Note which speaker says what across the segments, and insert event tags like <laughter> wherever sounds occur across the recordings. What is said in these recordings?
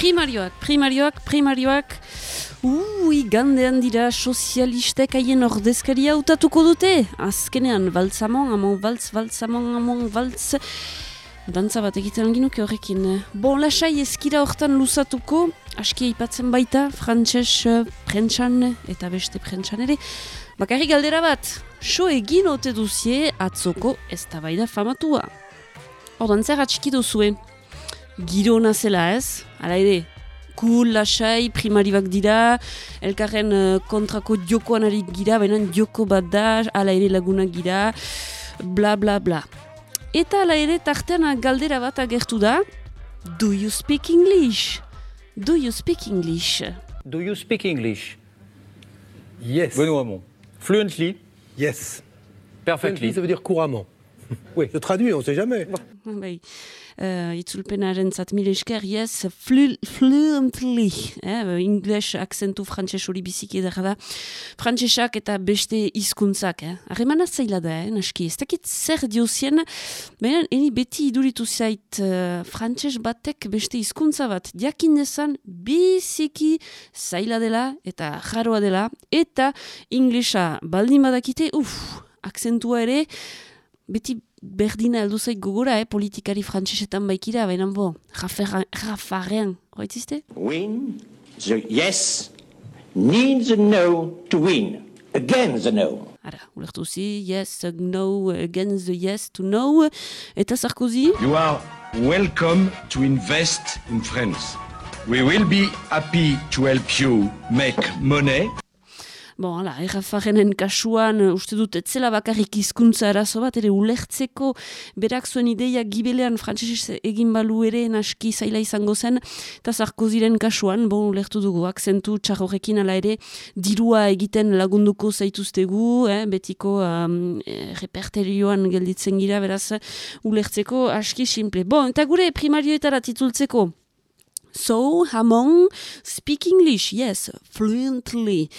Speaker 1: Primarioak, primarioak, primarioak, ui, gandean dira sozialistek haien ordezkaria utatuko dute. Azkenean, baltzamon, amon, baltz, baltzamon, amon, baltz, dantza bat egiten ginuke horrekin. Bon, lasai eskira hortan luzatuko, aski aipatzen baita, frantses uh, prentsan eta beste prentsan ere. Bakarri galdera bat, so egin ote duzie atzoko ez da famatua. Ordan zer atxiki duzue, giro zela ez, ala ere, cool, lasai, primaribak dira, elkarren uh, kontrako diokoan ari gira, baina dioko bat da, ala ere laguna gira, bla bla bla. Eta ala ere tartean galdera bat agertu da, do you speak English? Do you speak English?
Speaker 2: Do you speak English?
Speaker 3: Yes.
Speaker 2: Benoît Hamon. Fluently?
Speaker 3: Yes.
Speaker 2: Perfectly.
Speaker 3: Fluently, ça veut dire couramment. oui, je traduis, on ne sait jamais.
Speaker 1: Bai, uh, itzulpenaren zat mil esker, yes, flu, fluently, eh, ingles akzentu frantses hori biziki edera da, frantsesak eta beste hizkuntzak, eh. Harremana zaila da, eh, naski, ez dakit zer diozien, baina eni beti iduritu zait uh, frantses batek beste hizkuntza bat, jakin dezan biziki zaila dela eta jaroa dela, eta inglesa baldin badakite, uff, akzentua ere, beti berdina heldu zait gogora, eh, politikari frantsesetan baikira, baina bo, rafarrean, hoitziste?
Speaker 4: Win, the yes, needs the no to win, again the no.
Speaker 1: Ara, ulertu zi, yes, no, against the yes to no, eta Sarkozy?
Speaker 5: You are welcome to invest in France. We will be happy to help you make money.
Speaker 1: Bon, ala, errafarenen kasuan, uh, uste dut, etzela bakarrik hizkuntza arazo bat, ere ulertzeko berak zuen ideia gibelean frantzesez egin balu ere naski zaila izango zen, eta zarko ziren kasuan, bon, ulertu dugu, akzentu txarrorekin ala ere, dirua egiten lagunduko zaituztegu, eh, betiko um, reperterioan gelditzen gira, beraz, ulertzeko aski simple. Bon, eta gure primarioetara titultzeko, So, Hamon, speak English, yes, fluently.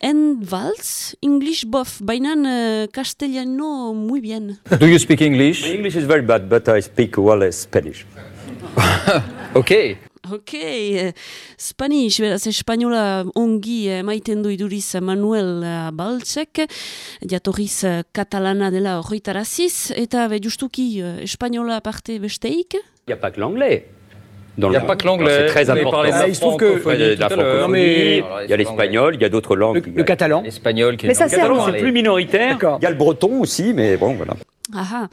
Speaker 1: And Vals, English bof, bainan uh, castellano muy bien. <laughs>
Speaker 2: Do you speak English?
Speaker 6: My English is very bad, but I speak well as Spanish. <laughs>
Speaker 2: okay.
Speaker 1: Ok, uh, Spanish, beraz, espainola ongi uh, maiten du iduriz Manuel uh, Baltzek, jatorriz katalana dela horretaraziz, eta be justuki espainola parte besteik?
Speaker 6: Il n'y a pas que l'anglais.
Speaker 2: Il n'y a pas que l'anglais.
Speaker 6: C'est très important.
Speaker 3: il se trouve que-
Speaker 6: Il y a la francophonie, il y a l'espagnol, il y a d'autres langues.
Speaker 3: Le, catalan.
Speaker 2: L'espagnol qui est
Speaker 7: Mais ça
Speaker 6: C'est plus minoritaire.
Speaker 3: D'accord.
Speaker 6: Il y a le breton aussi, mais bon, voilà.
Speaker 1: Aha,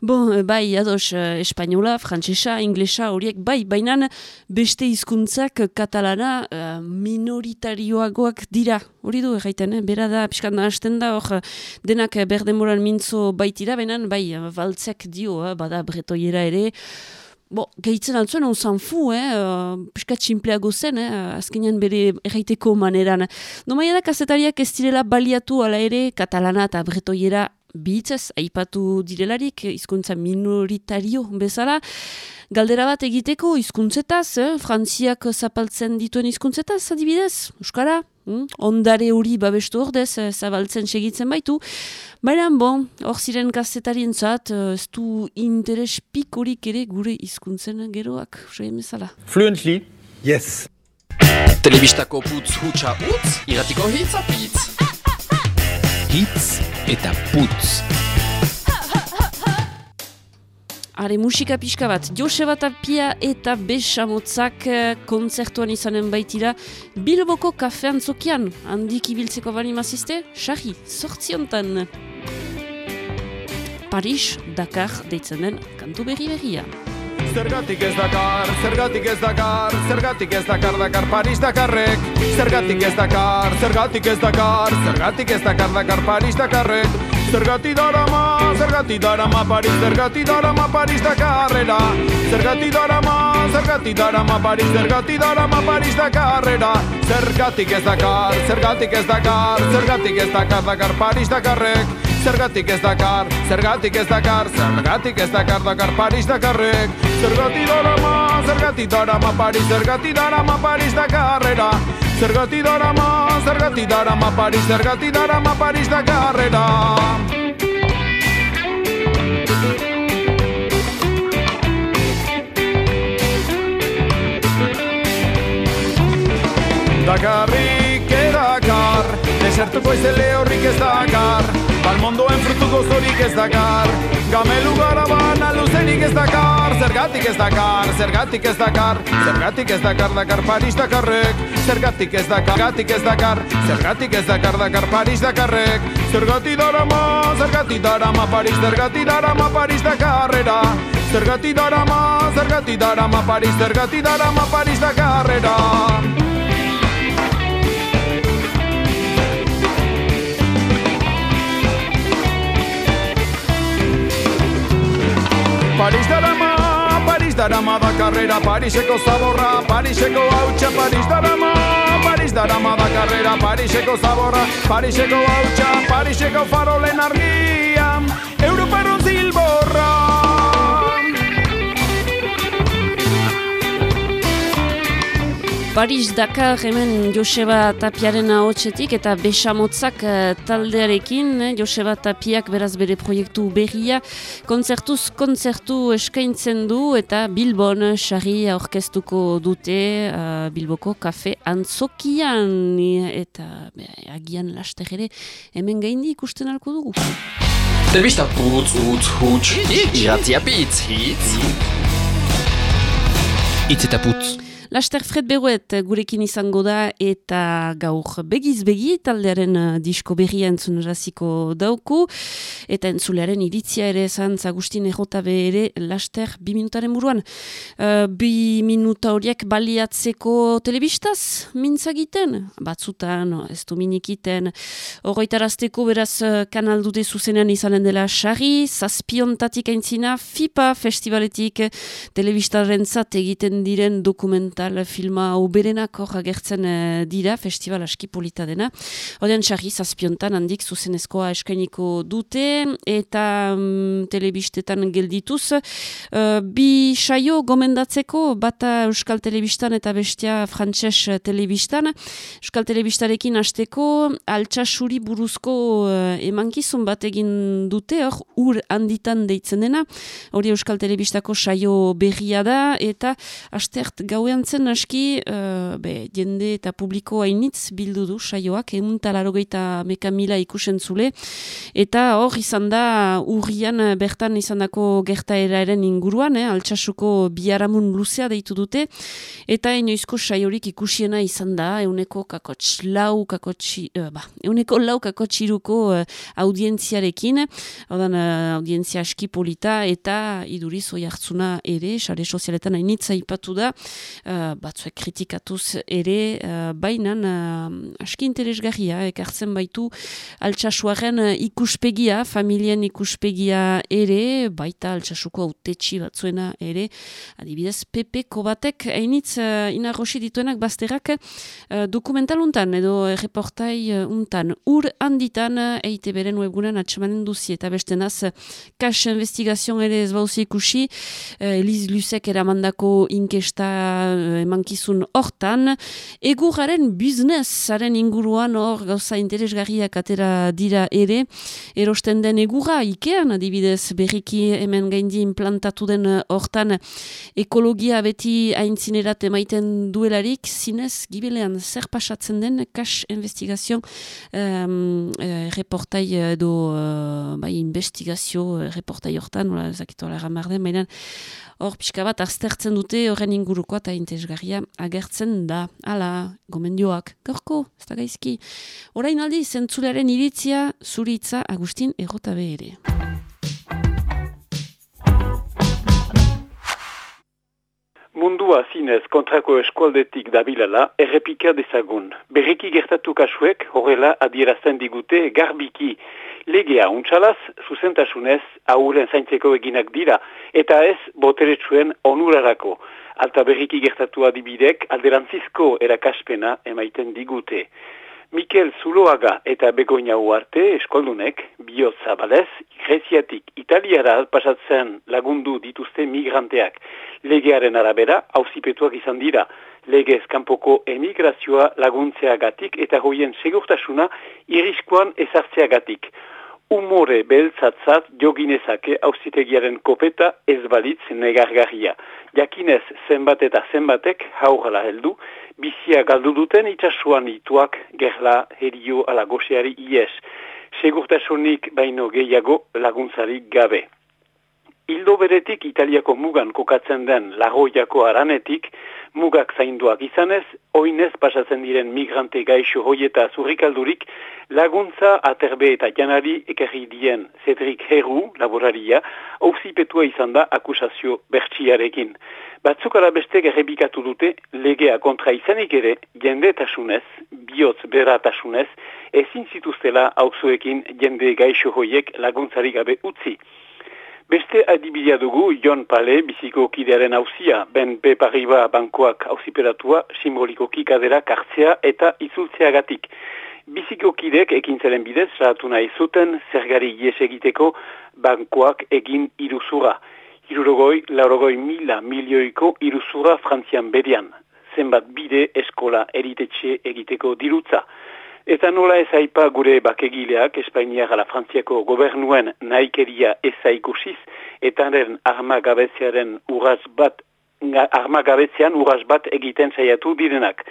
Speaker 1: bon, eh, bai, ados, eh, espainola, frantsesa, inglesa, horiek, bai, bainan beste hizkuntzak katalana eh, minoritarioagoak dira. Hori du erraiten, eh? bera da, pixkan da, hasten da, hor, eh, denak eh, berdemoran mintzo baitira, bainan, bai, baltzek dio, eh, bada bretoiera ere, Bo, gehitzen altzuen, on zanfu, eh? uh, piskat tximpleago zen, eh? azkenean bere erraiteko maneran. Nomaia da, kazetariak ez direla baliatu ala ere, katalana eta bretoiera bihitzez, aipatu direlarik, hizkuntza minoritario bezala, Galdera bat egiteko hizkuntzetaz, eh? Frantziak zapaltzen dituen hizkuntzetaz, adibidez, Euskara, hm? ondare hori babestu ordez, eh, zabaltzen segitzen baitu. Baina, bon, hor ziren kazetarien zat, eh, ez du interes pikorik ere gure hizkuntzen geroak, soien bezala.
Speaker 2: Fluently.
Speaker 3: Yes.
Speaker 8: Telebistako putz hutsa utz, iratiko hitz apitz. Hitz eta putz.
Speaker 1: Are musika pixka bat, Joseba Tapia eta Besamotzak eh, kontzertuan izanen baitira Bilboko kafean zokian, handik ibiltzeko bali mazizte, sarri, sortziontan. Paris, Dakar, deitzen den kantu berri berria.
Speaker 9: Zergatik ez dakar, zergatik ez dakar, zergatik ez dakar dakar Paris Dakarrek. Zergatik ez dakar, zergatik ez dakar, zergatik ez dakar dakar Paris Dakarrek. Zergati darama, zergati darama Paris, zergati darama Paris Dakarrera. Zergati darama, zergati darama Paris, zergati darama Paris Dakarrera. Zergatik ez dakar, zergatik ez dakar, zergatik ez dakar dakar Paris Dakarrek Zergatik ez dakar, zergatik ez dakar, zergatik ez dakar dakar Paris Dakarrek. Zergati darama, zergati darama Paris, zergati darama Paris Dakarrera. Zergati darama, zergati darama Paris, zergati darama Paris Dakarrera. Bakarrik edakar Desertuko izele horrik ez dakar Balmondoen frutuko zorik ez dakar. Gamelu gara bana luzenik ez dakar. Zergatik ez dakar, zergatik ez dakar. Zergatik ez dakar, dakar Paris dakarrek Zergatik ez dakar, zergatik ez dakar. Zergatik ez dakar, dakar Paris dakarrek Zergatik darama, zergatik darama Paris Zergatik darama Paris dakarrera Zergatik darama, zergatik darama Paris Zergatik darama Paris dakarrera Paris darama, Paris darama da karrera Pariseko zaborra, Pariseko hautsa Paris darama, Paris darama da karrera Pariseko zaborra, Pariseko hautsa Pariseko farolen argia. Europarron zilborra
Speaker 1: Paris Dakar hemen Joseba Tapiaren ahotsetik eta besamotzak uh, taldearekin, eh? Joseba Tapiak beraz bere proiektu berria, kontzertuz kontzertu eskaintzen du eta Bilbon xarri aurkeztuko dute uh, Bilboko kafe antzokian eta be, agian laster ere hemen gaindi ikusten alko dugu.
Speaker 8: Telebista putz, utz, huts, iratzia pitz, hitz. Itz eta putz.
Speaker 1: Laster Fred Beruet gurekin izango da eta gaur begiz begi taldearen uh, disko berria entzun raziko dauku. Eta entzulearen iritzia ere esan Agustin Ejotabe ere laster bi minutaren buruan. Uh, bi minuta horiek baliatzeko telebistaz mintzagiten, batzutan, ez du minikiten, horretarazteko beraz kanal dute zuzenean izanen dela xarri, zazpiontatik aintzina, FIPA festivaletik telebistaren zat egiten diren dokumenta documental filma uberenak hor agertzen uh, dira, festival aski polita dena. Odean txarri zazpiontan handik zuzenezkoa eskainiko dute eta um, telebistetan geldituz. Uh, bi saio gomendatzeko bata Euskal Telebistan eta bestia Frantses Telebistan. Euskal Telebistarekin hasteko altxasuri buruzko uh, emankizun bat egin dute, hor ur handitan deitzen dena. Hori Euskal Telebistako saio berria da eta astert gauean zen aski uh, be, jende eta publiko hainitz bildu du saioak, egun talarogeita meka mila ikusen zule, eta hor izan da urrian bertan izan dako gertaeraren inguruan, eh, altxasuko biaramun luzea deitu dute, eta inoizko saiorik ikusiena izan da, euneko kakotx lau kakotxi, uh, ba, euneko lau kakotxiruko uh, audientziarekin, odan uh, audientzia aski polita, eta iduriz oi hartzuna ere, sare sozialetan hainitza ipatu da, batzuek kritikatuz ere, uh, bainan uh, aski interesgarria, ekartzen baitu altxasuaren uh, ikuspegia, familien ikuspegia ere, baita altxasuko autetxi batzuena ere, adibidez, pepeko batek, hainitz uh, inarrosi dituenak bazterak uh, dokumental untan, edo reportai uh, untan, ur handitan uh, eite beren webgunan atxemanen duzi, eta beste naz, kas investigazion ere ez bauzi ikusi, uh, Eliz Lusek eramandako inkesta emankizun hortan, eguraren businessaren inguruan hor gauza interesgarriak atera dira ere, erosten den egura ikean, adibidez berriki hemen gaindi implantatu den hortan. Ekologia beti aintzinerat emaiten duelarik, zinez gibelean zer pasatzen den kas investigazion um, uh, reportai edo uh, bai, investigazio reportai hortan, zakitu ala den, baina hor pixka bat aztertzen dute horren inguruko eta intezgarria agertzen da. Hala, gomendioak, gorko, ez da gaizki. Horain aldi, zentzulearen iritzia, zuritza, Agustin, egotabe ere.
Speaker 7: Mundua zinez kontrako eskualdetik dabilala errepika dezagun. Berriki gertatu kasuek horrela adierazten digute garbiki legea untxalaz, zuzentasunez, ahuren zaintzeko eginak dira, eta ez boteretsuen onurarako. Alta berriki gertatu adibidek, alderantzizko erakaspena emaiten digute. Mikel Zuloaga eta Begoña Uarte eskoldunek, bihot zabalez, greziatik italiara pasatzen lagundu dituzte migranteak. Legearen arabera, hauzipetuak izan dira, lege eskanpoko emigrazioa laguntzeagatik eta hoien segurtasuna iriskoan ezartzeagatik. umore beltzatzat joginezake auzitegiaren kopeta ez balitz negargarria. Jakinez zenbat eta zenbatek haugala heldu, bizia galdu duten itxasuan ituak gerla herio ala goseari ies. Segurtasunik baino gehiago laguntzari gabe. Hildo beretik Italiako mugan kokatzen den lagoiako aranetik, mugak zainduak izanez, oinez pasatzen diren migrante gaixo hoieta zurrikaldurik, laguntza aterbe eta janari ekerri dien Cedric Heru, laboraria, ausipetua izan da akusazio bertsiarekin. Batzuk beste errebikatu dute legea kontra izanik ere, jende tasunez, bihotz beratasunez, ezin zituztela auzuekin jende gaixo hoiek laguntzari gabe utzi. Beste adibidea dugu Jon Pale biziko kidearen hauzia, ben P. Pariba bankoak hauziperatua simboliko kikadera kartzea eta izultzeagatik. Biziko kidek ekintzaren bidez, saratu nahi zuten, zergari ies egiteko bankoak egin iruzura. Irurogoi, laurogoi mila milioiko iruzura frantzian berian. Zenbat bide eskola eritetxe egiteko dirutza. Eta nola ez aipa gure bakegileak Espainiak ala Frantziako gobernuen naikeria eza ikusiz, eta eren armagabetzearen urraz bat, armagabetzean urraz bat egiten saiatu direnak.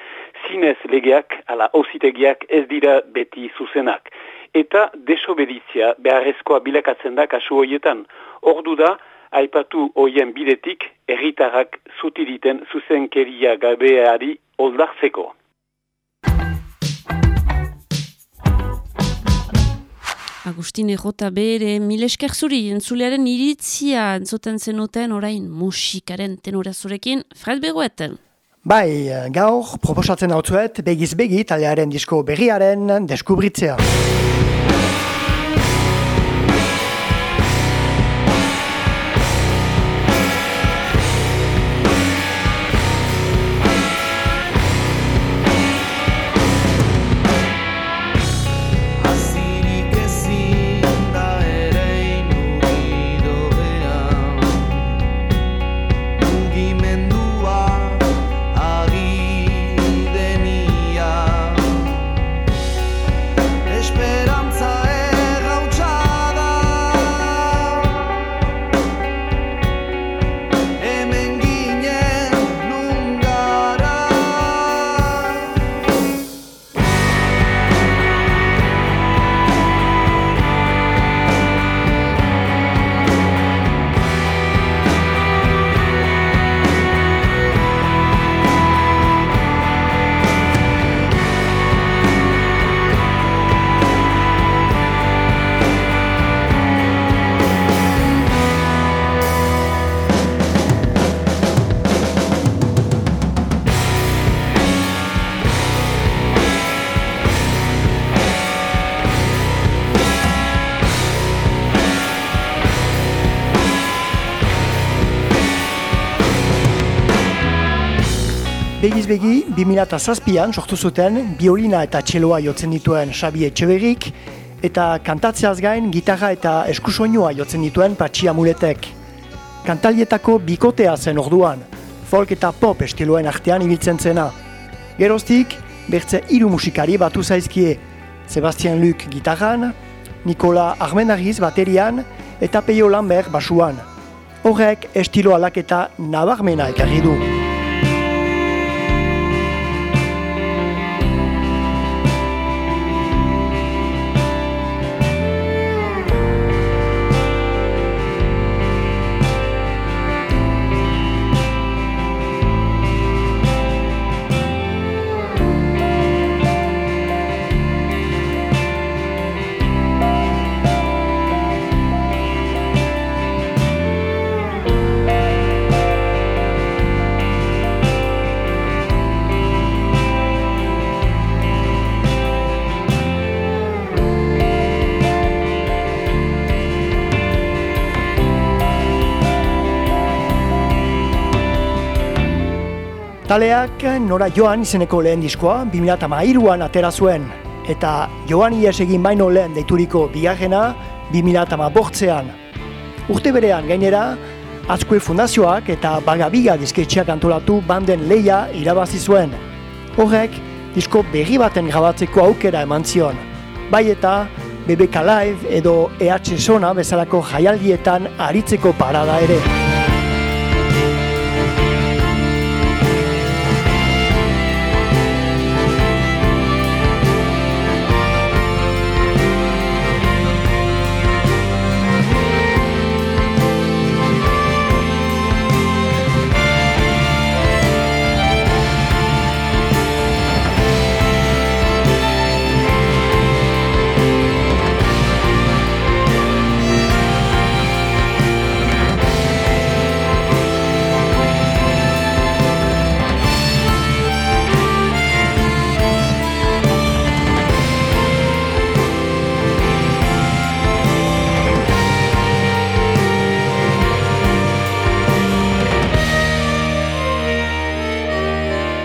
Speaker 7: Zinez legeak ala ositegiak ez dira beti zuzenak. Eta desobedizia beharrezkoa bilakatzen da kasu hoietan. Ordu da, aipatu hoien bidetik, erritarrak zutiriten zuzenkeria gabeari oldartzeko.
Speaker 1: Agustine Jota bere mil esker zuri entzulearen iritzia entzoten zenuten orain musikaren tenorazurekin Fred Begoet.
Speaker 10: Bai, gaur proposatzen hau zuet begiz begi taldearen disko berriaren deskubritzea. Begiz begi, 2007an sortu zuten biolina eta txeloa jotzen dituen Xabi Etxeberrik eta kantatzeaz gain gitarra eta eskusoinua jotzen dituen Patxi Amuletek. Kantalietako bikotea zen orduan, folk eta pop estiloen artean ibiltzen zena. Geroztik, bertze hiru musikari batu zaizkie, Sebastian Luc gitarran, Nikola Armenariz baterian eta Peio Lambert basuan. Horrek estilo alaketa nabarmena ekarri du. Taleak nora joan izeneko lehen diskoa 2008an atera zuen eta joan ies egin baino lehen deituriko bigarrena 2008 bortzean. Urte berean gainera, Azkue Fundazioak eta Bagabiga disketxeak antolatu banden leia irabazi zuen. Horrek, disko berri baten grabatzeko aukera eman zion. Bai eta, BBK Live edo EH Sona bezalako jaialdietan aritzeko parada ere.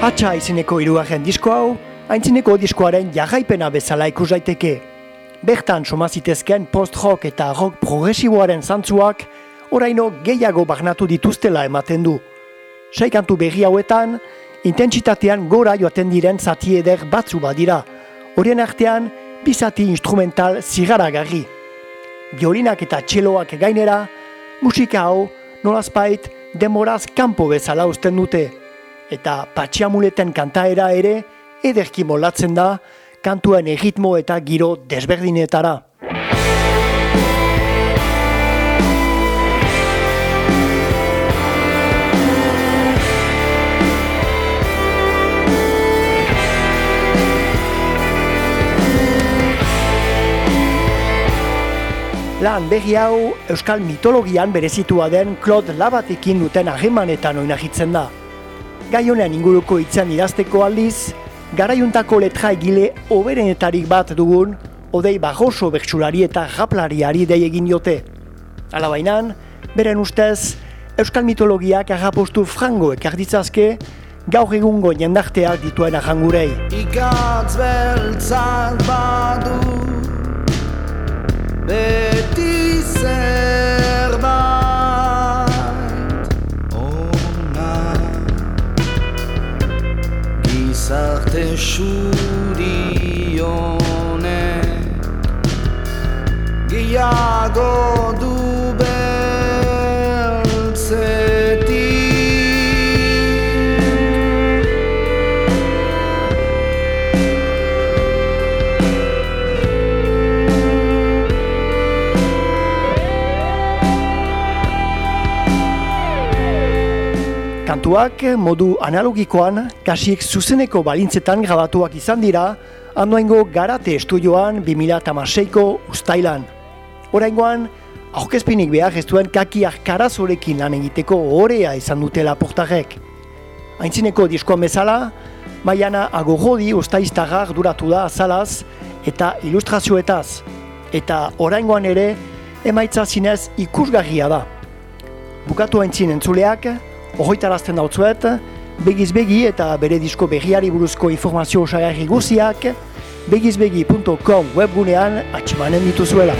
Speaker 10: Atxa izeneko hirugarren disko hau, haintzineko diskoaren jarraipena bezala ikus daiteke. Bertan somazitezken post-rock eta rock progresiboaren zantzuak, oraino gehiago barnatu dituztela ematen du. Seikantu berri hauetan, intentsitatean gora joaten diren zati eder batzu badira. Horien artean, bizati instrumental zigaragarri. Biolinak eta txeloak gainera, musika hau, nolazpait, demoraz kanpo bezala usten dute eta patxiamuleten kantaera ere ederki molatzen da kantuen egitmo eta giro desberdinetara. Lan berri hau euskal mitologian berezitua den Claude Labatekin duten ahemanetan oinahitzen da gai honean inguruko itzan idazteko aldiz, garaiuntako letra egile oberenetarik bat dugun, odei bagoso bertsulari eta raplariari dei egin jote. Ala bainan, beren ustez, euskal mitologiak agapostu frango ekarditzazke, gaur egungo jendarteak dituen ahangurei.
Speaker 11: Ikatz beltzak badu, beti zerbat, gizarte suri honek gehiago du
Speaker 10: kantuak modu analogikoan, kasik zuzeneko balintzetan grabatuak izan dira, handoengo garate estudioan 2006ko ustailan. Horaingoan, aurkezpinik behar ez duen kakiak karazorekin lan egiteko orea izan dutela portarek. Aintzineko diskoan bezala, Maiana agorrodi ustaiztagar duratu da azalaz eta ilustrazioetaz. Eta oraingoan ere, emaitza zinez ikusgarria da. Bukatu aintzin entzuleak, Ohoitarazten dautzuet, begiz begi eta bere disko berriari buruzko informazio osagarri guziak, begizbegi.com webgunean atximanen dituzuela.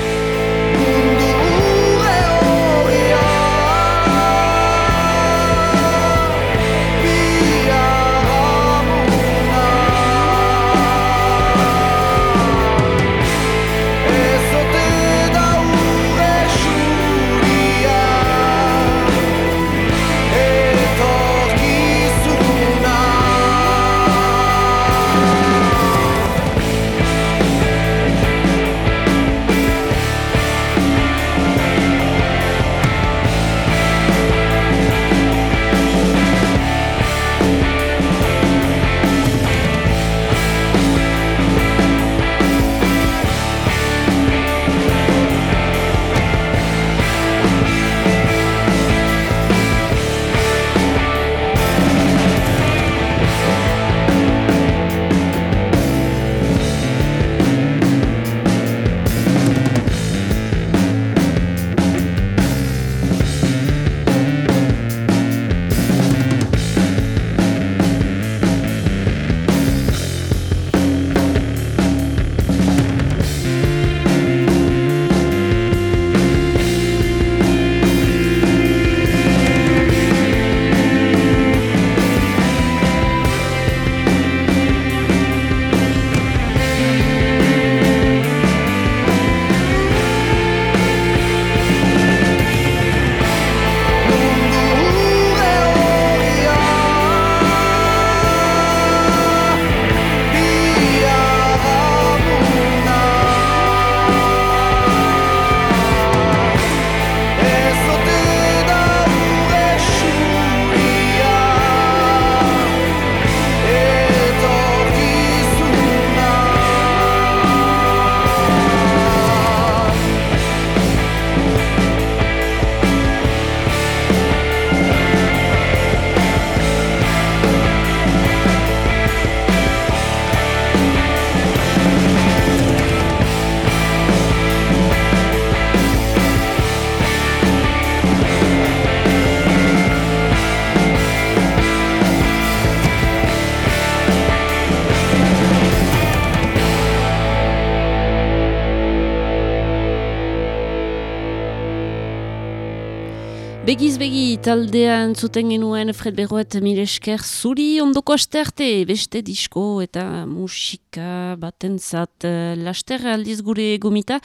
Speaker 1: Begiz begi taldean zuten genuen Fred Berroet mire esker zuri ondoko asterte beste disko eta musika batentzat uh, laster aldiz gure gomita.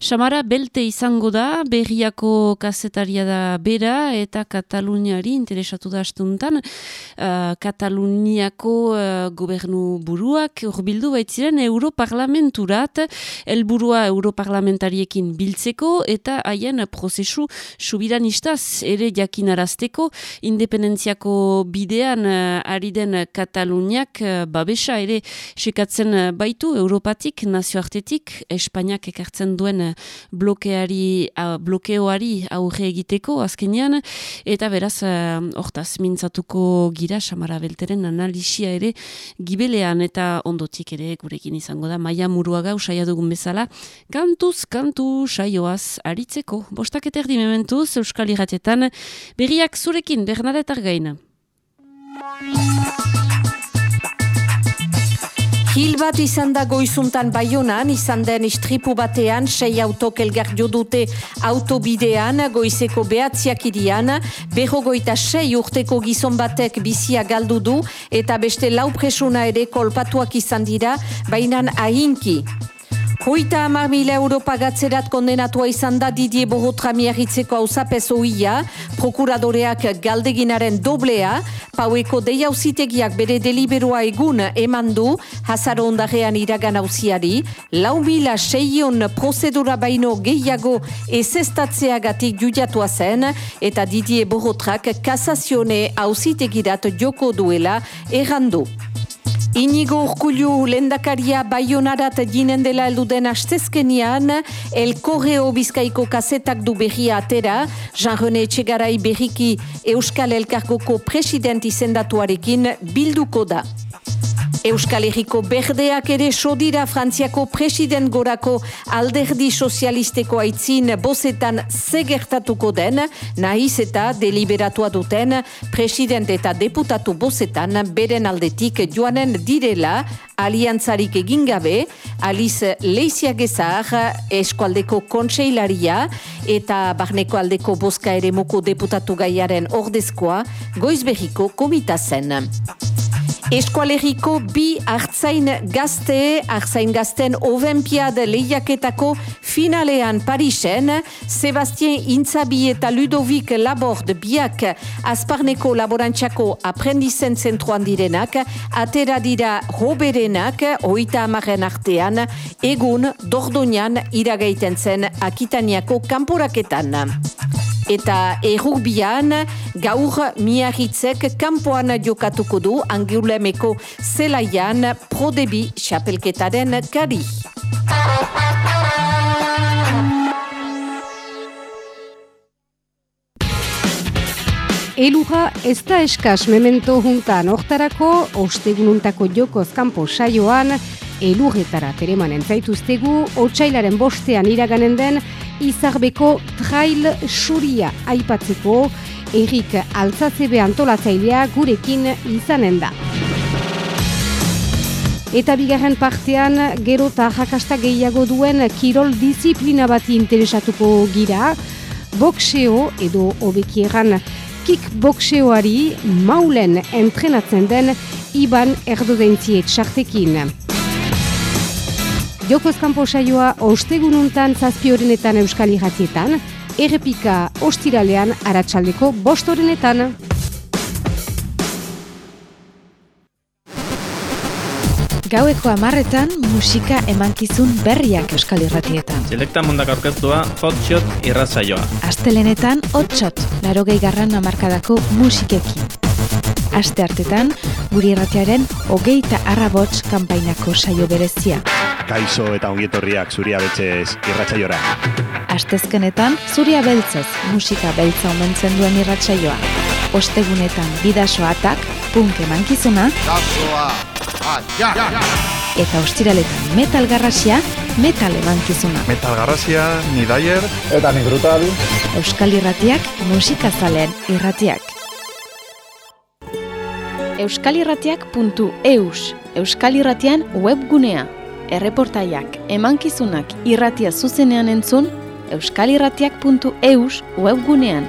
Speaker 1: Samara belte izango da, berriako kasetaria da bera eta Kataluniari interesatu da astuntan. Uh, Kataluniako uh, gobernu buruak urbildu baitziren Europarlamenturat, helburua Europarlamentariekin biltzeko eta haien prozesu subiranistaz ere jakinarazteko independentziako bidean uh, ari den Kataluniak uh, babesa ere sekatzen baitu Europatik, nazioartetik, Espainiak ekartzen duen blokeari, blokeoari aurre egiteko azkenean, eta beraz hortaz mintzatuko gira Samara Belteren analisia ere gibelean. Eta ondotik ere gurekin izango da Maia Muruaga usaia dugun bezala. Kantuz, kantu saioaz aritzeko. Bostak eterdi mementuz Euskal Iratetan berriak zurekin Bernadetar gaina.
Speaker 12: Hil bat izan da goizuntan baionan, izan den istripu batean, sei autok elgar dute autobidean, goizeko behatziak irian, berrogoita sei urteko gizon batek bizia galdu du, eta beste lau presuna ere kolpatuak izan dira, bainan ahinki. Hoita amar mila euro pagatzerat kondenatua izan da Didier Bohotra miarritzeko hausapez oia, prokuradoreak galdeginaren doblea, paueko deiauzitegiak bere deliberoa egun eman du, hazaro ondarean iragan hausiari, lau mila seion prozedura baino gehiago ezestatzeagatik judiatua zen, eta Didier Bohotrak kasazione hausitegirat joko duela errandu. Inigo urkulu lendakaria baionarat jinen dela elduden astezkenian, el korreo bizkaiko kasetak du berria atera, Jean-René Etxegarai berriki Euskal Elkargoko president izendatuarekin bilduko da. Euskal Herriko berdeak ere sodira Frantziako president gorako alderdi sozialisteko aitzin bozetan zegertatuko den, nahiz eta deliberatua duten president eta deputatu bozetan beren aldetik joanen direla aliantzarik egin gabe, Aliz Leiziagezar eskualdeko kontseilaria eta barneko aldeko boska ere moko deputatu gaiaren ordezkoa goizberriko komita zen. Eskualeriko bi hartzain gazte, hartzain gazten ovenpiad lehiaketako finalean Parisen, Sebastien Intzabi eta Ludovic Labord biak azparneko laborantxako aprendizen zentruan direnak, atera dira hoberenak, oita amaren artean, egun dordonian iragaiten zen Akitaniako kanporaketan. Eta errugbian gaur miarritzek kanpoan jokatuko du angulemeko zelaian prodebi xapelketaren kari.
Speaker 13: Elurra ez da eskaz memento juntan oktarako, ostegununtako jokoz kanpo saioan, elurretara teremanen zaituztegu, otxailaren bostean iraganen den, izarbeko trail suria aipatzeko, Erik Altzazebe antolatzailea gurekin izanen da. Eta bigarren partean, gero eta jakasta gehiago duen kirol disiplina bati interesatuko gira, bokseo edo obekieran kickbokseoari maulen entrenatzen den Iban Erdodentziet sartekin. Jokoz kanpo saioa ostegununtan zazpi horrenetan euskal irratietan, errepika ostiralean aratsaldeko bost
Speaker 14: Gaueko amarretan musika emankizun berriak euskal irratietan.
Speaker 15: Selekta mundak aurkeztua hotshot irratzaioa.
Speaker 14: Astelenetan hotshot, laro garran amarkadako musikekin. Aste hartetan, guri irratiaren hogeita arrabots kanpainako saio berezia.
Speaker 16: Kaixo eta ongietorriak zuria betxez irratsaiora.
Speaker 14: Astezkenetan, zuria beltzez musika beltza omentzen duen irratsaioa. Ostegunetan bidasoatak, punk emankizuna. Eta ostiraletan metal garrasia, metal emankizuna.
Speaker 17: Metal garrasia, ni daier.
Speaker 18: Eta ni brutal.
Speaker 14: Euskal irratiak, musikazalean irratiak. Euskalirratiak.eus Euskal irratian webgunea. Erreportaiak, emankizunak irratia zuzenean entzun, euskalirratiak.eus webgunean.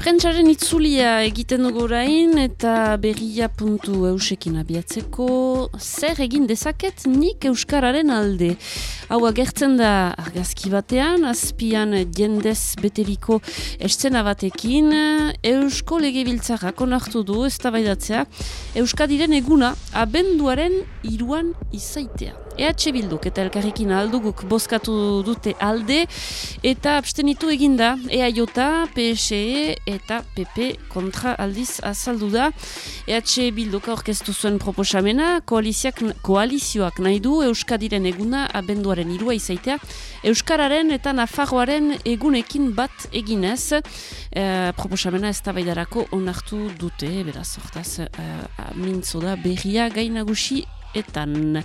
Speaker 1: Prentsaren itzulia egiten dugu orain eta berria puntu eusekin abiatzeko zer egin dezaket nik euskararen alde. Hau agertzen da argazki batean, azpian jendez beteriko estena batekin, eusko legebiltzarrak onartu du ez euskadiren eguna abenduaren iruan izaitea. EH Bilduk eta elkarrekin alduguk bozkatu dute alde eta abstenitu eginda EAJ, PSE eta PP kontra aldiz azaldu da. EH Bilduk aurkeztu zuen proposamena, koalizioak nahi du Euskadiren eguna abenduaren irua izaitea, Euskararen eta Nafarroaren egunekin bat eginez, e, proposamena ez da baidarako onartu dute, beraz, hortaz, e, mintzo da berria gainagusi etan.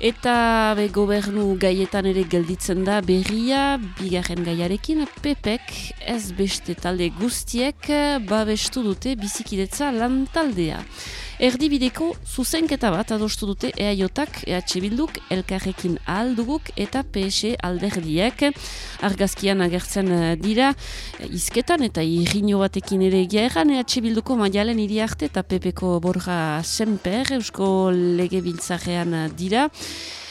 Speaker 1: Eta be, gobernu gaietan ere gelditzen da berria, bigarren gaiarekin, pepek ez beste talde guztiek babestu dute bizikidetza lan taldea. Erdibideko zuzenketa bat adostu dute EAJak, EH Bilduk, Elkarrekin alduguk eta PS alderdiek. Argazkian agertzen eh, dira, izketan eta irriño batekin ere egia erran, EH Bilduko maialen iri arte eta PPko borra senper, Eusko Lege dira.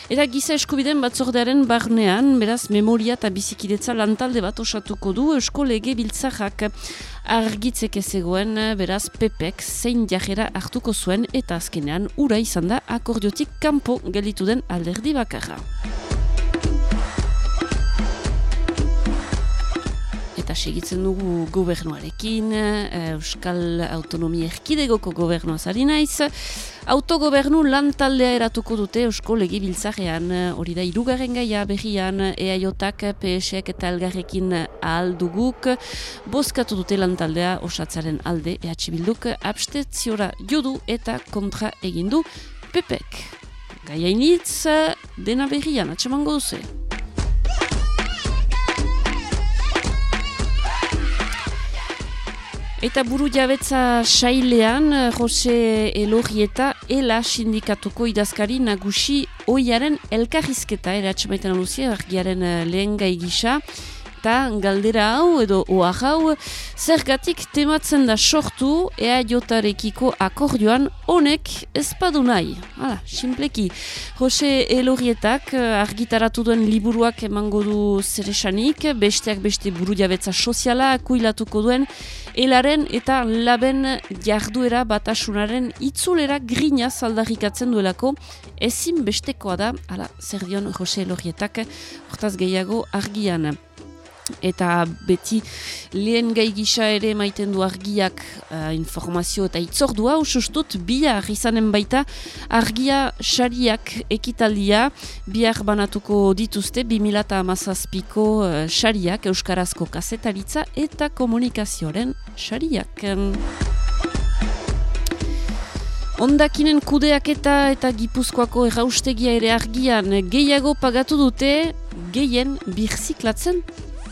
Speaker 1: Eta giza eskubiden batzordearen barnean, beraz, memoria eta bizikidetza lantalde bat osatuko du Eusko Lege Biltzarrak argitzek ezegoen, beraz, pepek zein jajera hartuko zuen eta azkenean ura izan da akordiotik kanpo gelitu den alderdi bakarra. Eta segitzen dugu gobernuarekin, Euskal Autonomia Erkidegoko gobernua zari naiz. Autogobernu lan taldea eratuko dute Eusko Legibiltzarean, hori da irugarren gaia berrian, EAJak, PSek eta Elgarrekin alduguk, bozkatu dute lan osatzaren alde EH Bilduk, abstetziora jodu eta kontra egindu PPek. Gaia initz, dena berrian, atxemango duzu. Eta buru jabetza sailean, Jose Elorrieta Ela sindikatuko idazkari nagusi oiaren elkarrizketa, eratxe luzia, argiaren eh, lehen gai gisa, eta galdera hau edo oa hau, zergatik tematzen da sortu ea jotarekiko akordioan honek ezpadu nahi. Hala, simpleki. Jose Elorrietak eh, argitaratu duen liburuak emango du zeresanik, besteak beste buru jabetza soziala akuilatuko duen, Elaren eta laben jarduera batasunaren itzulera grina zaldarrikatzen duelako ezin bestekoa da, ala, zer dion Jose Lorietak, hortaz gehiago argian eta beti lehen gai gisa ere maiten du argiak uh, informazio eta itzordua usustut bihar izanen baita argia sariak ekitaldia. Bihar banatuko dituzte 2000 amazazpiko uh, euskarazko kasetaritza eta komunikazioaren sariak. Ondakinen kudeak eta eta gipuzkoako erraustegia ere argian. Gehiago pagatu dute gehien birziklatzen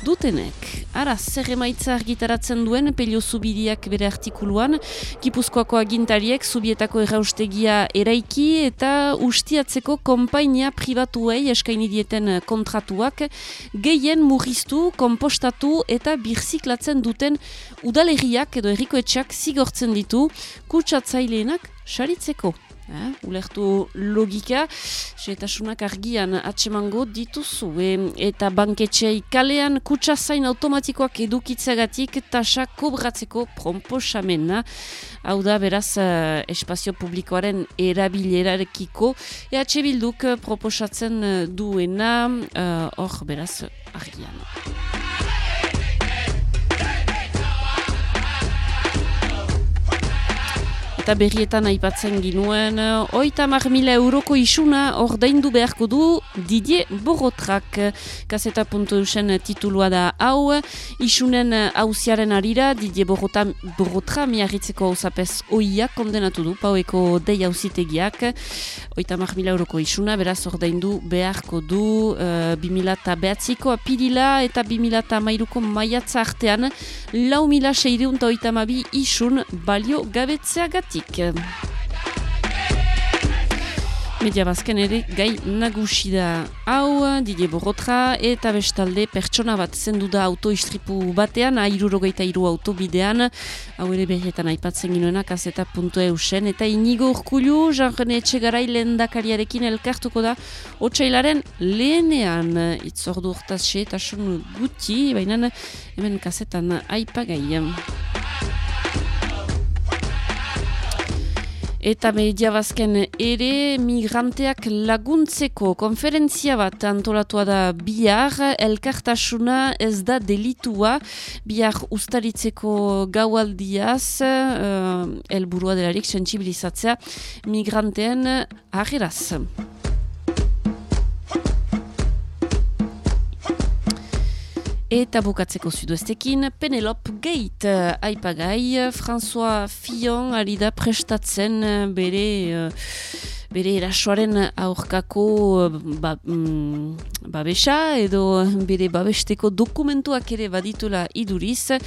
Speaker 1: dutenek. Ara, zer emaitza argitaratzen duen pelio zubidiak bere artikuluan, Gipuzkoako agintariek zubietako erraustegia eraiki eta ustiatzeko konpainia pribatuei eskaini dieten kontratuak gehien murriztu, kompostatu eta birziklatzen duten udalerriak edo errikoetxak zigortzen ditu kutsatzaileenak saritzeko. Eh, ulertu logika, setasunak argian atsemango dituzu. E, eta banketxei kalean kutsa zain automatikoak edukitzagatik tasa kobratzeko promposamena. Hau da, beraz, uh, espazio publikoaren erabilerarekiko. EH Bilduk proposatzen duena, eh, hor, uh, beraz, argian. Eta berrietan aipatzen ginuen, oita mar mila euroko isuna ordaindu beharko du Didier Borotrak. Kaseta puntu eusen titulua da hau, isunen hauziaren arira Didier Borota, Borotra miarritzeko hausapez oia kondenatu du, paueko dei hauzitegiak. Oita mar mila euroko isuna, beraz ordaindu beharko du uh, 2000 behatziko apirila eta 2000 mairuko maiatza artean, lau mila seireun eta oita mabi isun balio gabetzeagatik. Media bazken ere gai nagusi da hau, Didier Borotra, eta bestalde pertsona bat zendu da autoistripu batean, airurogeita iru autobidean, hau ere berrietan aipatzen ginoena, kaseta puntu eusen, eta inigo urkulu, jarrene etxegarai lehendakariarekin elkartuko da, otxailaren lehenean, itzordu urtaz xe eta son guti, baina hemen kasetan aipagai. Eta media bazken ere migranteak laguntzeko konferentzia bat antolatua da bihar, elkartasuna ez da delitua, bihar ustaritzeko gaualdiaz, uh, elburua delarik sensibilizatzea migranteen ageraz. Eta bukatzeko zuduestekin, Penelope Gate aipagai, François Fillon ari da prestatzen bere... Uh, bere erasoaren aurkako ba, mm, babesa edo bere babesteko dokumentuak ere baditula iduriz,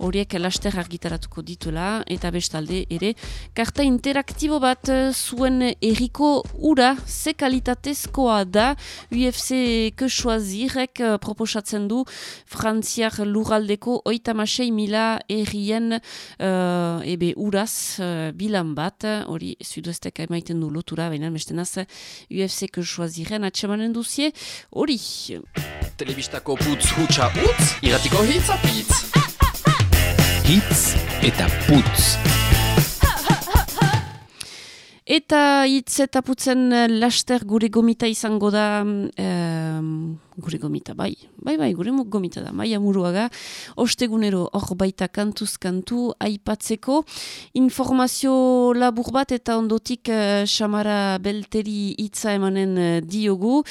Speaker 1: horiek laster argitaratuko ditula eta bestalde ere karta interaktibo bat zuen erriko ura ze kalitatezkoa da UFC kesuazirek proposatzen du frantziak lurraldeko oitamasei mila errien uh, ebe uraz uh, bilan bat, hori zuduestek emaiten du lotura baina mestenaz UFC-ko choisiren atxemanen duzie hori.
Speaker 8: Telebistako putz hutsa utz, iratiko hitz apitz. Hitz eta putz.
Speaker 1: Eta hitz eta putzen laster gure gomita izango da gure gomita, bai, bai, bai, gure gomita da, maia muruaga, ostegunero hor baita kantuz kantu aipatzeko, informazio labur bat eta ondotik uh, Samara Belteri hitza emanen uh, diogu,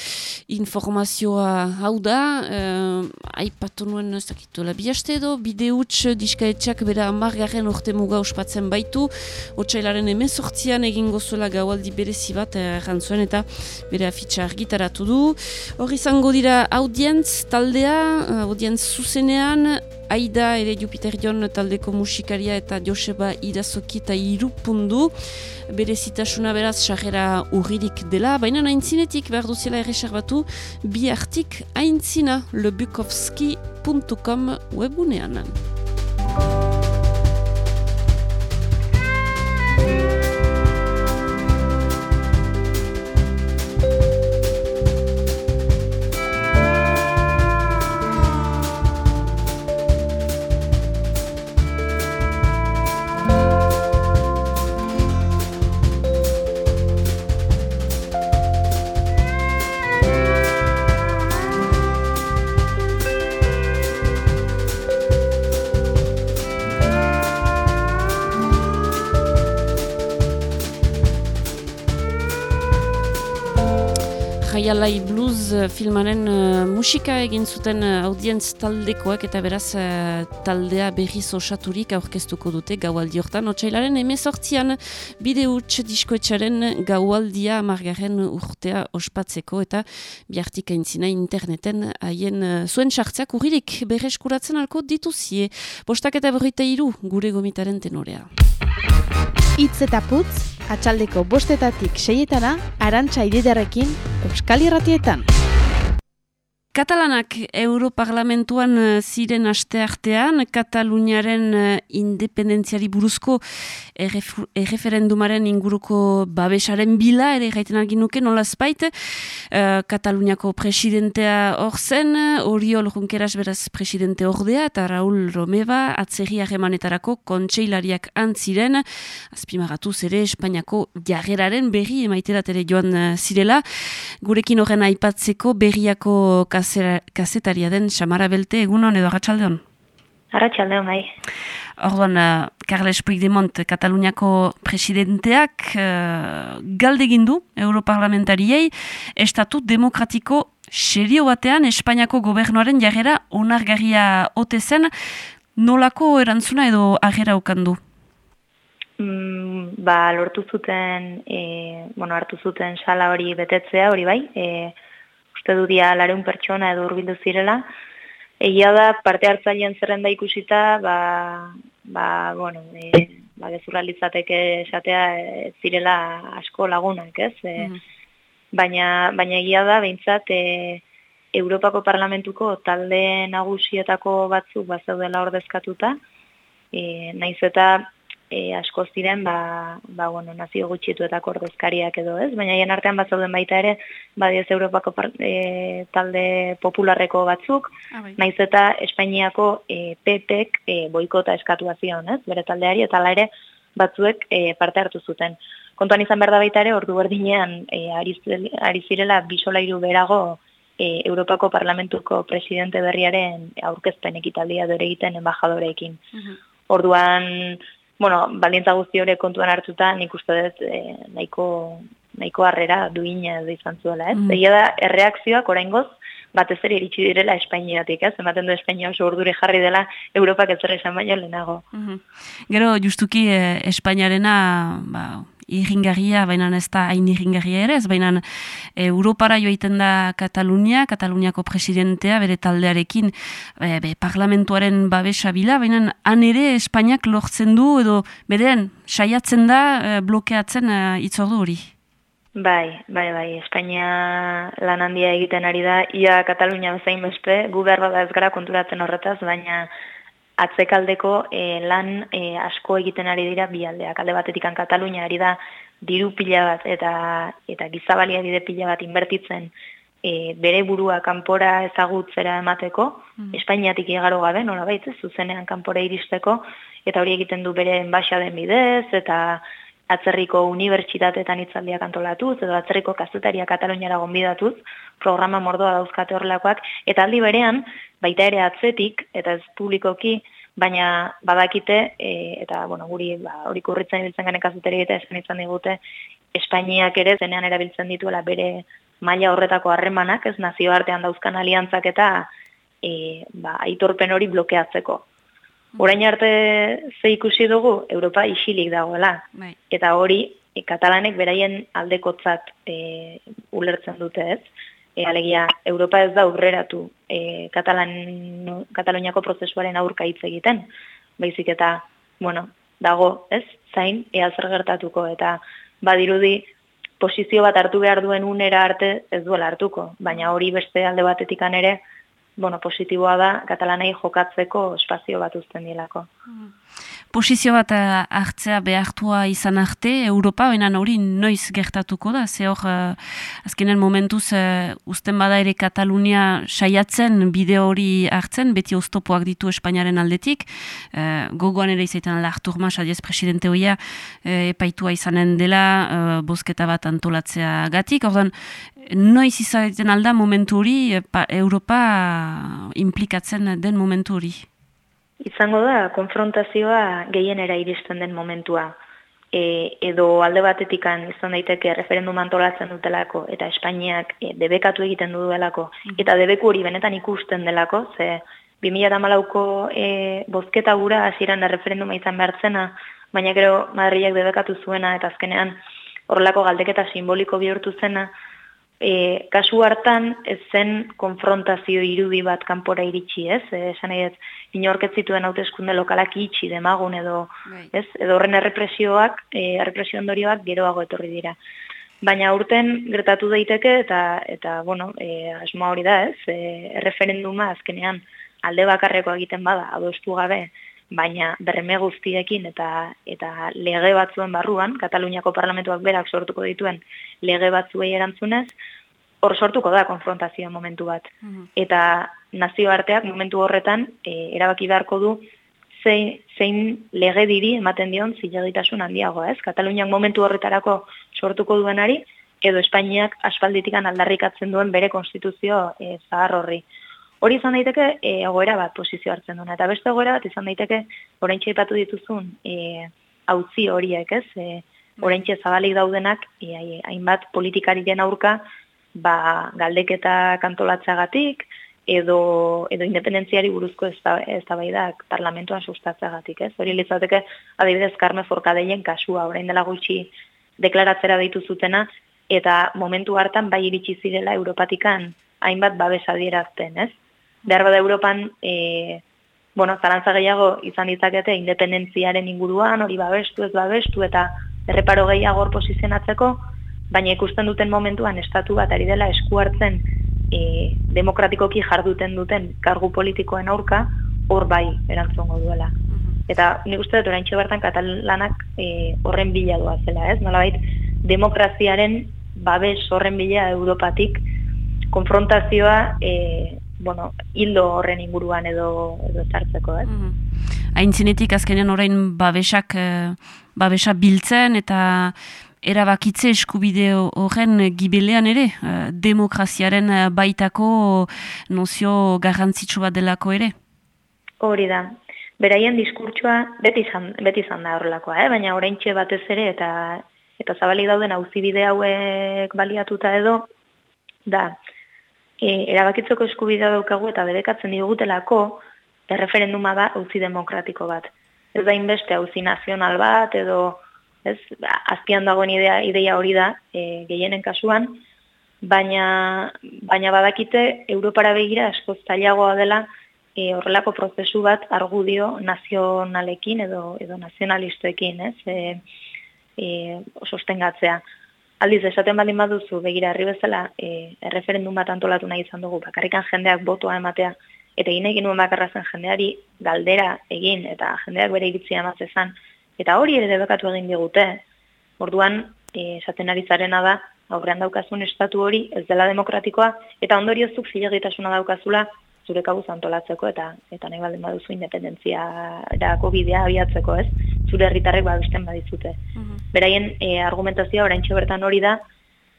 Speaker 1: informazioa hau da, uh, aipatu nuen ez dakitu labiaste edo, bideuts diskaetxak bera margarren orte muga ospatzen baitu, otxailaren emezortzian egingo zuela gaualdi berezi bat errantzuen eta bere afitxa argitaratu du, hor izango dira audientz taldea, audientz zuzenean, Aida ere Jupiter Jon taldeko musikaria eta Joseba Irazoki eta Irupundu. Bere zitasuna beraz sarrera urririk dela, baina aintzinetik behar duzela erresar batu, bi artik aintzina lebukovski.com webunean. Jaialai Blues filmaren uh, musika egin zuten uh, audientz taldekoak eta beraz uh, taldea berriz osaturik aurkeztuko dute gaualdi hortan. Otsailaren emezortzian bide huts diskoetxaren gaualdia margarren urtea ospatzeko eta biartik aintzina interneten haien uh, zuen sartzeak urririk berreskuratzen alko dituzie. Bostak eta berroita iru gure gomitaren tenorea.
Speaker 14: Itz eta putz, atxaldeko bostetatik seietana, arantxa ididarekin, Euskal Irratietan.
Speaker 1: Katalanak Europarlamentuan eh, ziren aste artean, Kataluniaren eh, independentziari buruzko erreferendumaren inguruko babesaren bila, ere gaiten algin nuke, nola spait, uh, Kataluniako presidentea hor zen, Oriol Junqueras beraz presidente ordea, eta Raul Romeva atzerri harremanetarako kontseilariak antziren, azpimagatu zere Espainiako jarreraren berri emaiterat ere joan zirela, gurekin horren aipatzeko berriako kazetaria den Samara Belte, egunon edo agatxaldeon?
Speaker 18: Arratxaldeon, bai.
Speaker 1: Orduan, uh, Carles Puigdemont, Kataluniako presidenteak, uh, galdegin du Europarlamentariei, estatut demokratiko serio batean Espainiako gobernuaren jarrera onargarria ote zen, nolako erantzuna edo agera okandu?
Speaker 18: Mm, ba, lortu zuten, e, bueno, hartu zuten sala hori betetzea, hori bai, e, uste du dia lareun pertsona edo urbildu zirela, Egia da, parte hartzailean zerrenda ikusita, ba, ba, bueno, e, ba, gezurralizateke esatea e, zirela asko lagunak, ez? E, baina, baina egia da, behintzat, e, Europako Parlamentuko talde nagusietako batzuk bat zaudela ordezkatuta, e, naiz eta e, asko ziren ba, ba, bueno, nazio gutxituetako ordezkariak edo ez, baina hien artean bat zauden baita ere, badiez Europako e, talde popularreko batzuk, ah, bai. naiz eta Espainiako e, PPek e, boikota eskatu zion, ez, bere taldeari, eta ere batzuek e, parte hartu zuten. Kontuan izan behar da baita ere, ordu berdinean e, ari zirela bisolairu berago e, Europako Parlamentuko presidente berriaren aurkezpen ekitaldia dore egiten embajadoreekin. Orduan, bueno, balientza guzti hori kontuan hartuta, nik uste dut e, nahiko, nahiko harrera duina edo izan zuela, ez? Mm. Egia da, erreakzioak orain goz, batez ere iritsi direla Espainiatik, ez? Ematen du Espainia oso urduri jarri dela Europak ez esan baino lehenago.
Speaker 1: Mm Gero, justuki eh, Espainiarena, ba, irringarria, baina ez da hain irringarria ere, ez baina e, Europara joaiten da Katalunia, Kataluniako presidentea, bere taldearekin, e, be, parlamentuaren babesa bila, baina han ere Espainiak lortzen du, edo beren, saiatzen da e, blokeatzen e, itzordu hori.
Speaker 18: Bai, bai, bai, Espainia lan handia egiten ari da, ia Katalunia bezain beste, gu behar bada ez gara konturatzen horretaz, baina atzekaldeko e, lan e, asko egiten ari dira bi aldeak. Alde batetik Katalunia ari da diru pila bat eta eta gizabalia bide pila bat inbertitzen e, bere burua kanpora ezagutzera emateko, mm. Espainiatik igaro gabe, nola baitz, zuzenean kanpora iristeko, eta hori egiten du bere enbaxa den bidez, eta atzerriko unibertsitateetan itzaldiak antolatuz, edo atzerriko kazetaria Kataluniara gonbidatuz, programa mordoa dauzkate horrelakoak, eta aldi berean, baita ere atzetik, eta ez publikoki, baina badakite, e, eta bueno, guri ba, hori kurritzen ibiltzen gane kazeteri eta esan izan digute, Espainiak ere zenean erabiltzen dituela bere maila horretako harremanak, ez nazioartean dauzkan aliantzak eta e, ba, aitorpen hori blokeatzeko. Orain arte ze ikusi dugu, Europa isilik dagoela. Bai. Eta hori, e, katalanek beraien aldekotzat e, ulertzen dute ez? E, alegia Europa ez da aurreratu e, Katalan, Kataloniako prozesuaren aurka hitz egiten, baizik eta, bueno, dago, ez, zain, ea zer gertatuko, eta badirudi posizio bat hartu behar duen unera arte ez duela hartuko, baina hori beste alde batetik ere, bueno, positiboa da, katalanei jokatzeko espazio bat uzten dilako. Mm
Speaker 1: posizio bat eh, hartzea behartua izan arte, Europa, benan hori noiz gertatuko da, ze hor, uh, azkenen momentuz, uh, usten bada ere Katalunia saiatzen bideo hori hartzen, beti oztopoak ditu Espainiaren aldetik, uh, gogoan ere izaiten alda Artur Mas, adiez presidente hoia, uh, epaitua izanen dela, uh, bosketa bat antolatzea gatik, ordan, noiz izaiten alda momentu hori, Europa implikatzen den momentu hori?
Speaker 18: Izango da konfrontazioa gehienera iristen den momentua. E, edo alde batetikan izan daiteke referendum antolatzen dutelako eta Espainiak e, debekatu egiten duelako mm. eta debeku hori benetan ikusten delako, ze 2008ko e, bozketa gura hasieran referenduma izan behartzena, baina gero Madrilak debekatu zuena eta azkenean horrelako galdeketa simboliko bihurtu zena, e, kasu hartan ez zen konfrontazio irudi bat kanpora iritsi, ez? E, esan nahi ez, inorket zituen hauteskunde lokalak itxi demagun edo, right. ez? Edo horren errepresioak, e, errepresio ondorioak geroago etorri dira. Baina urten gertatu daiteke eta, eta bueno, e, asmoa hori da, ez? E, erreferenduma azkenean alde bakarreko egiten bada, adostu gabe, baina berreme guztiekin eta eta lege batzuen barruan, Kataluniako parlamentuak berak sortuko dituen lege batzuei erantzunez, hor sortuko da konfrontazio momentu bat. Mhm. Eta nazioarteak momentu horretan e, erabaki beharko du zein, zein lege diri ematen dion zilegitasun handiago, ez? Kataluniak momentu horretarako sortuko duenari, edo Espainiak aspalditikan aldarrikatzen duen bere konstituzio e, zahar horri. Hori izan daiteke e, egoera bat posizio hartzen duena. Eta beste egoera bat izan daiteke orain ipatu dituzun e, hauzi horiek, ez? E, orain zabalik daudenak, e, hainbat politikariren aurka, ba, galdeketa kantolatzagatik, edo, edo independentziari buruzko eztabaidak parlamentuan sustatzagatik, ez? Hori litzateke adibidez Carme Forkadeien kasua orain dela gutxi deklaratzera deitu zutena eta momentu hartan bai iritsi zirela Europatikan hainbat babes adierazten, ez? Behar bada Europan e, bueno, zarantza gehiago izan ditzakete independentziaren inguruan, hori babestu ez babestu eta erreparo gehiago posizionatzeko, baina ikusten duten momentuan estatu bat ari dela esku hartzen e, demokratikoki jarduten duten kargu politikoen aurka, hor bai erantzongo duela. Eta nik uste dut orain bertan katalanak e, horren bila doa zela, ez? Nola demokraziaren babes horren bila Europatik konfrontazioa e, bueno, hildo horren inguruan edo, edo zartzeko, ez? Mm
Speaker 1: -hmm. azkenean orain babesak, e, babesa biltzen eta erabakitze eskubide horren gibelean ere, uh, demokraziaren uh, baitako nozio garrantzitsu bat delako ere?
Speaker 18: Hori da. Beraien diskurtsua beti izan, beti izan da horrelakoa, eh? baina orain batez ere eta eta zabalik dauden auzibide hauek baliatuta edo, da, e, erabakitzeko eskubidea daukagu eta bedekatzen digutelako erreferenduma da auzi demokratiko bat. Ez da inbeste auzi nazional bat edo ez, azpian dagoen idea, ideia hori da, e, gehienen kasuan, baina, baina badakite Europara begira eskoz tailagoa dela e, horrelako prozesu bat argudio nazionalekin edo edo nazionalistoekin, ez? E, e, sostengatzea. Aldiz, esaten baldin baduzu, begira, herri bezala, e, erreferendum bat antolatu nahi izan dugu, bakarrikan jendeak botoa ematea, eta egin egin nuen bakarra zen jendeari galdera egin, eta jendeak bere iritzia ematzezan, Eta hori ere debekatu egin digute. Orduan, eh, esaten ari zarena da, aurrean daukazun estatu hori ez dela demokratikoa, eta ondoriozuk zilegitasuna daukazula zure kabuz antolatzeko, eta eta nahi baldin baduzu independentzia erako bidea abiatzeko, ez? Zure herritarrek badusten badizute. Uh Beraien e, argumentazioa orain bertan hori da,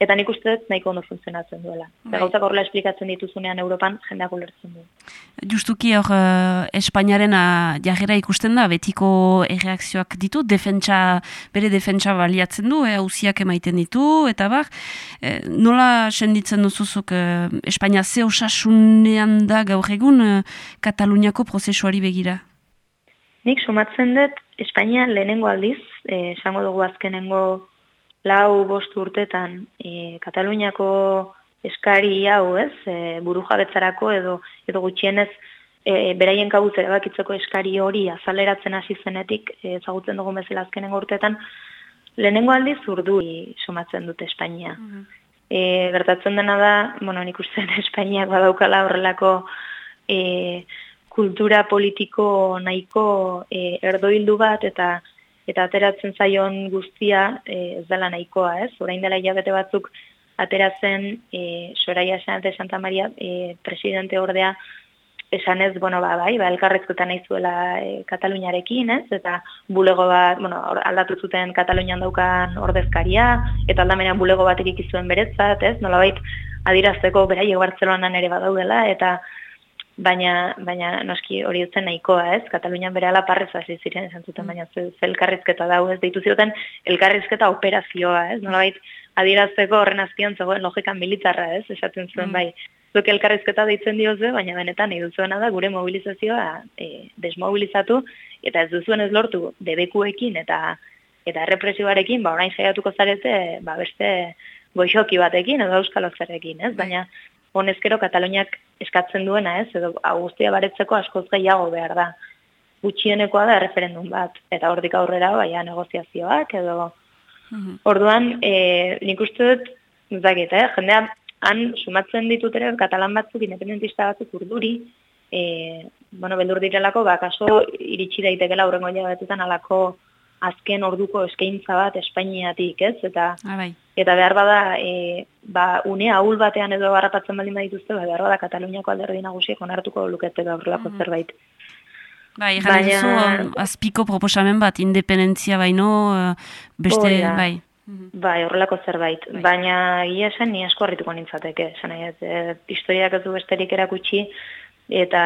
Speaker 18: Eta nik uste dut nahiko ondo funtzionatzen duela. Bai. Gauzak horrela esplikatzen dituzunean Europan jendeak ulertzen du.
Speaker 1: Justuki hor uh, Espainiaren uh, jarrera ikusten da, betiko erreakzioak ditu, defentsa, bere defentsa baliatzen du, eh, hauziak emaiten ditu, eta bar, eh, nola senditzen duzuzuk uh, Espainia ze osasunean da gaur egun uh, Kataluniako prozesuari begira?
Speaker 18: Nik somatzen dut Espainia lehenengo aldiz, eh, esango dugu azkenengo lau bost urtetan e, Kataluniako eskari hau, ez, e, buru jabetzarako edo, edo gutxienez e, beraien kabuz erabakitzeko eskari hori azaleratzen hasi zenetik e, ezagutzen dugun bezala azkenen urtetan, lehenengo aldiz urdu somatzen dute Espainia. Mm bertatzen dena da, bueno, nik uste Espainiak badaukala horrelako e, kultura politiko nahiko e, erdoildu bat eta eta ateratzen zaion guztia e, ez dela nahikoa, ez? Orain dela hilabete batzuk ateratzen e, Soraia Sanate Santa Maria e, presidente ordea esan ez, bueno, ba, bai, ba, elkarrezkotan nahi zuela e, Kataluniarekin, ez? Eta bulego bat, bueno, aldatu zuten Katalunian daukan ordezkaria, eta aldamenean bulego bat irikizuen beretzat, ez? Nola bait, adirazteko beraiek Bartzelonan ere badaudela, eta baina baina noski hori dutzen nahikoa, ez? Katalunian berehala parrez hasi ziren esan zuten, baina ze elkarrizketa dau, ez? Deitu zioten elkarrizketa operazioa, ez? Nolabait adierazteko horren azpian zegoen logikan militarra, ez? Esaten zuen mm. bai. Zuek elkarrizketa deitzen diozu, baina benetan nahi duzuena da gure mobilizazioa e, desmobilizatu eta ez duzuen ez lortu debekuekin eta eta represioarekin, ba orain saiatuko zarete, ba beste goixoki batekin edo euskal ez? Bai. Baina honezkero Kataloniak eskatzen duena, ez, edo Augustia baretzeko askoz gehiago behar da. Gutxienekoa da referendum bat, eta hordik aurrera baia negoziazioak, edo... Mhm. Orduan, e, nik uste dut, zakit, eh? jendea, han sumatzen ditut ere, katalan batzuk, independentista batzuk urduri, e, bueno, beldur direlako, ba, kaso iritsi daitekela urrengo jabetetan alako azken orduko eskaintza bat Espainiatik, ez? Eta bai. eta behar bada e, ba une ahul batean edo harrapatzen baldin badituzte, ba behar bada Kataluniako alderdi nagusiek onartuko lukete gaurrelako mm zerbait.
Speaker 1: Bai, Baina... azpiko proposamen bat, independentzia baino, eh, beste, bai.
Speaker 18: Bai, horrelako zerbait. Bai. Baina, ia esan, ni asko harrituko nintzateke. Esan, ez, e, historiak ez du besterik erakutsi, eta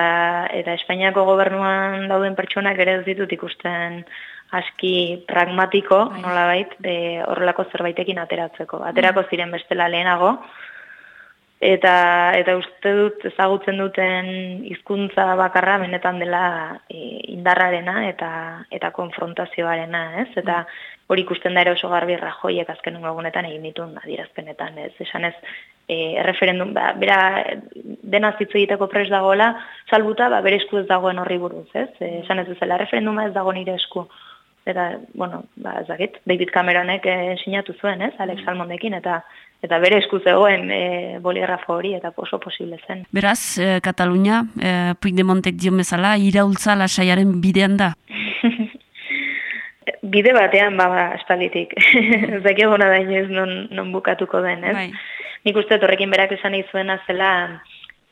Speaker 18: eta Espainiako gobernuan dauden pertsonak ere ez ditut ikusten aski pragmatiko, bai. nolabait, de horrelako zerbaitekin ateratzeko. Aterako bai. ziren bestela lehenago, eta eta uste dut ezagutzen duten hizkuntza bakarra benetan dela e, indarrarena eta eta konfrontazioarena, ez? Eta hori ikusten da ere oso garbi Rajoiek azken egunetan egin dituen adierazpenetan, ez? Esan ez, e, referendum, ba, bera dena zitzu egiteko pres dagoela, salbuta, ba, bere esku ez dagoen horri buruz, ez? E, esan ez duzela, referenduma ez dago nire esku. Eta, bueno, ba, ez dakit, David Cameronek e, sinatu zuen, ez? Alex mm. Salmondekin, eta eta bere esku zegoen e, boligrafo hori, eta oso posible zen.
Speaker 1: Beraz, e, Katalunia, e, Puigdemontek dion bezala, iraultza lasaiaren bidean da? <laughs>
Speaker 18: bide batean ba espalitik. Ez dakik <laughs> gona da inoiz non, non bukatuko den, ez? Bai. Nik uste horrekin berak esan izuena zela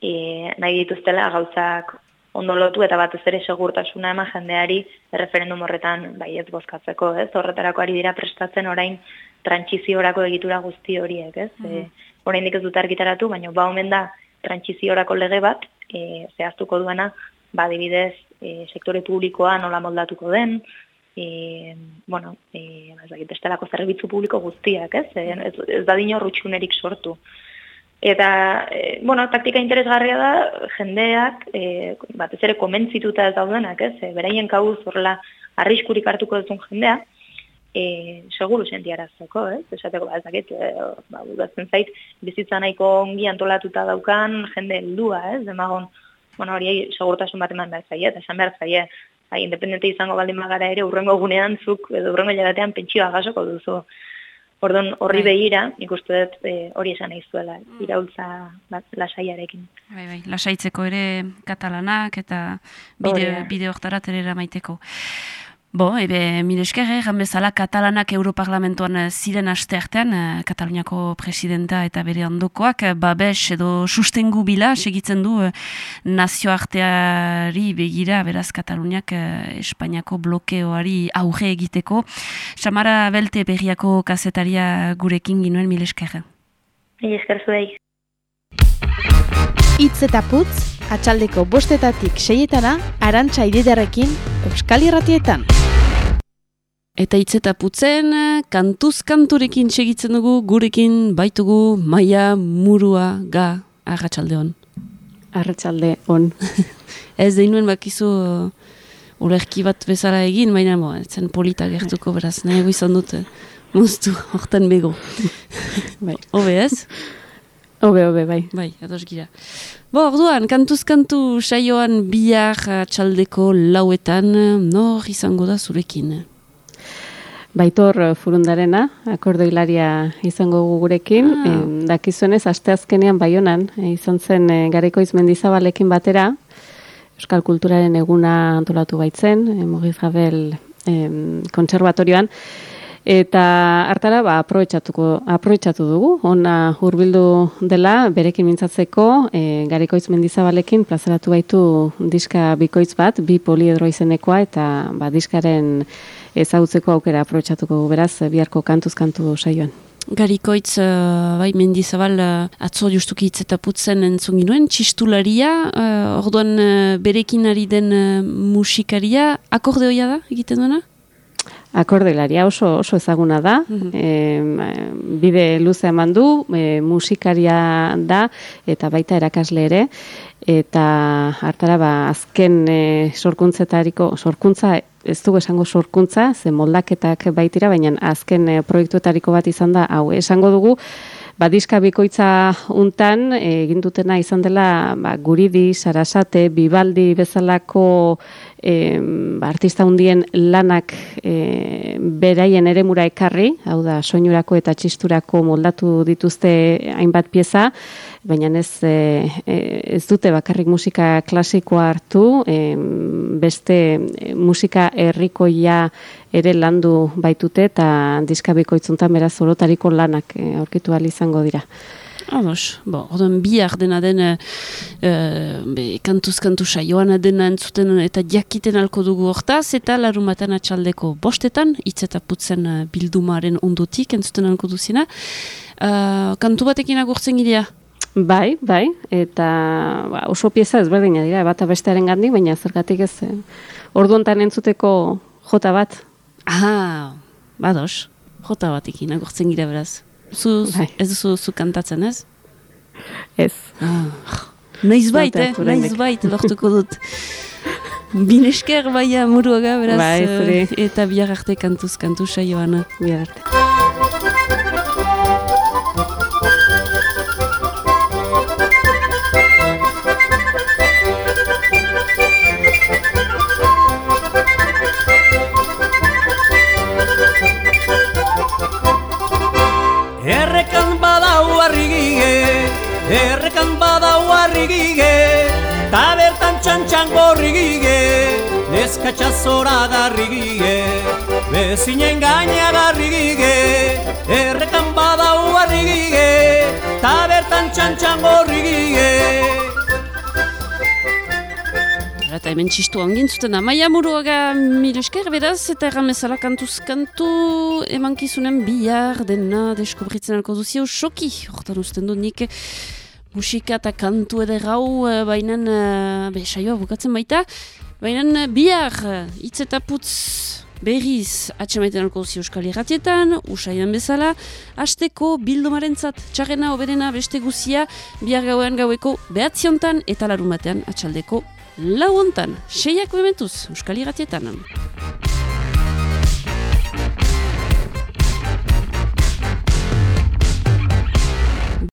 Speaker 18: e, nahi dituztela gauzak ondo lotu eta batez ere segurtasuna eman jendeari referendum horretan bai ez bozkatzeko, ez? Horretarako ari dira prestatzen orain trantsiziorako egitura guzti horiek, ez? Mm -hmm. e, oraindik ez dut argitaratu, baina ba omen da trantsiziorako lege bat, e, zehaztuko duena, ba adibidez, e, sektore publikoa nola moldatuko den, e, bueno, e, bestelako zerbitzu publiko guztiak, ez? E, ez, ez da dino rutsunerik sortu. Eta, e, bueno, taktika interesgarria da, jendeak, e, batez ere komentzituta ez daudenak, ez? E, beraien kauz horrela arriskurik hartuko duzun jendea, e, seguru sentiarazteko, ez? Esateko, ba, ez dakit, e, ba, zait, bizitza nahiko ongi antolatuta daukan jende heldua, ez? Demagon, bueno, hori segurtasun bat eman behar zaie, eta esan behar zaie, bai, independente izango baldin magara ere, urrengo gunean zuk, edo urrengo jaratean pentsioa gasoko duzu. Ordon horri bai. begira, nik uste dut e, hori esan nahi zuela, mm. iraultza bat, lasaiarekin.
Speaker 1: Bai, bai, lasaitzeko ere katalanak eta bide, bide hortarat ere maiteko. Bo, ebe, mire esker, eh, bezala katalanak Europarlamentoan eh, ziren aste artean, eh, Kataluniako presidenta eta bere ondokoak, babes edo sustengu bila, segitzen du nazioarteari begira, beraz Kataluniak Espainiako blokeoari auge egiteko. Samara Belte berriako kazetaria gurekin ginuen, mire esker.
Speaker 18: Mire esker zuei.
Speaker 14: Itz eta putz, atxaldeko bostetatik seietana, arantxa ididarekin, Euskal Irratietan.
Speaker 1: Eta hitz eta putzen, kantuz kanturekin segitzen dugu, gurekin baitugu maia murua ga, arratsalde hon.
Speaker 19: Arratxalde hon. <laughs>
Speaker 1: Ez deinuen bakizu ulerki bat bezala egin, baina mo, zen polita gertuko beraz, nahi izan dute, moztu, hortan bego. bai. Obe ez? <laughs>
Speaker 19: Obe, obe, bai.
Speaker 1: Bai, ados gira. Bo, orduan, kantuz kantu saioan bihar txaldeko lauetan, nor izango da zurekin?
Speaker 19: Baitor eh, furundarena, akordo hilaria izango gurekin. Ah. E, dakizuenez, aste azkenean baionan, e, izan zen e, gareko izmendizabalekin batera, Euskal Kulturaren eguna antolatu baitzen, e, Mogiz Gabel e, kontserbatorioan, eta hartara ba, aprobetsatu dugu, ona hurbildu dela, berekin mintzatzeko, e, gareko izmendizabalekin plazaratu baitu diska bikoitz bat, bi poliedro izenekoa, eta ba, diskaren ezagutzeko aukera aprobetsatuko beraz biharko kantuz kantu saioan.
Speaker 1: Garikoitz, uh, bai, mendizabal, uh, atzo justuki hitz eta putzen entzun ginoen, txistularia, uh, orduan uh, berekin ari den uh, musikaria, akordeoia da, egiten duena?
Speaker 19: Akordelaria oso oso ezaguna da, mm bide luze eman du, e, musikaria da eta baita erakasle ere. Eta hartara ba azken e, sorkuntzetariko sorkuntza ez dugu esango sorkuntza, ze moldaketak baitira, baina azken e, proiektuetariko bat izan da, hau, esango dugu, Badiska bikoitza untan, egin dutena izan dela ba, guridi, sarasate, bibaldi bezalako e, artista hundien lanak e, beraien ere mura ekarri, hau da, soinurako eta txisturako moldatu dituzte hainbat pieza, baina ez, e, ez dute bakarrik musika klasikoa hartu, e, beste musika herrikoia ere landu baitute eta diskabiko itzuntan beraz orotariko lanak e, aurkitu izango dira.
Speaker 1: Ados, bo, orduan bihar dena den e, be, kantuz kantu saioan dena entzuten eta jakiten alko dugu hortaz eta larumaten atxaldeko bostetan, hitz eta putzen eh, bildumaren ondotik entzuten alko duzina. Uh, kantu batekin agurtzen girea?
Speaker 19: Bai, bai, eta ba, oso pieza ezberdina dira, bata bestearen gandik, baina zergatik ez, eh, ordu ontan entzuteko jota bat.
Speaker 1: Ah, bados, jota bat ikin, agortzen gira beraz. Zu,
Speaker 19: Bai.
Speaker 1: ez duzu zu kantatzen ez?
Speaker 19: Ez.
Speaker 1: Ah, naiz bait, eh? Naiz bait, lortuko dut. Binesker baia muruaga, beraz,
Speaker 19: Bai,
Speaker 1: eh, eta bihar arte kantuz kantu saioana.
Speaker 19: Bihar arte.
Speaker 20: Badau harrigige, errekan badau harrigige, ta bertan txantxan gorrigige, neskatxa zora garrigige, bezinen gaina garrigige, errekan badau harrigige, ta bertan txantxan gorrigige.
Speaker 1: Eta hemen txistu hangin zuten. Amaia muruaga mil esker beraz, eta erramezala kantuz kantu emankizunen bihar dena deskubritzen alko duzio soki, hortan usten dut nik musika eta kantu ere gau, bainan, be, saioa bukatzen baita, bainan bihar hitz eta putz berriz atxemaiten alko duzio euskal irratietan, usaian bezala, asteko bildumaren zat, txarrena oberena beste guzia, bihar gauean gaueko behatziontan eta larun batean atxaldeko lauontan, seiak bementuz, Euskal Iratietan. Euskal Iratietan.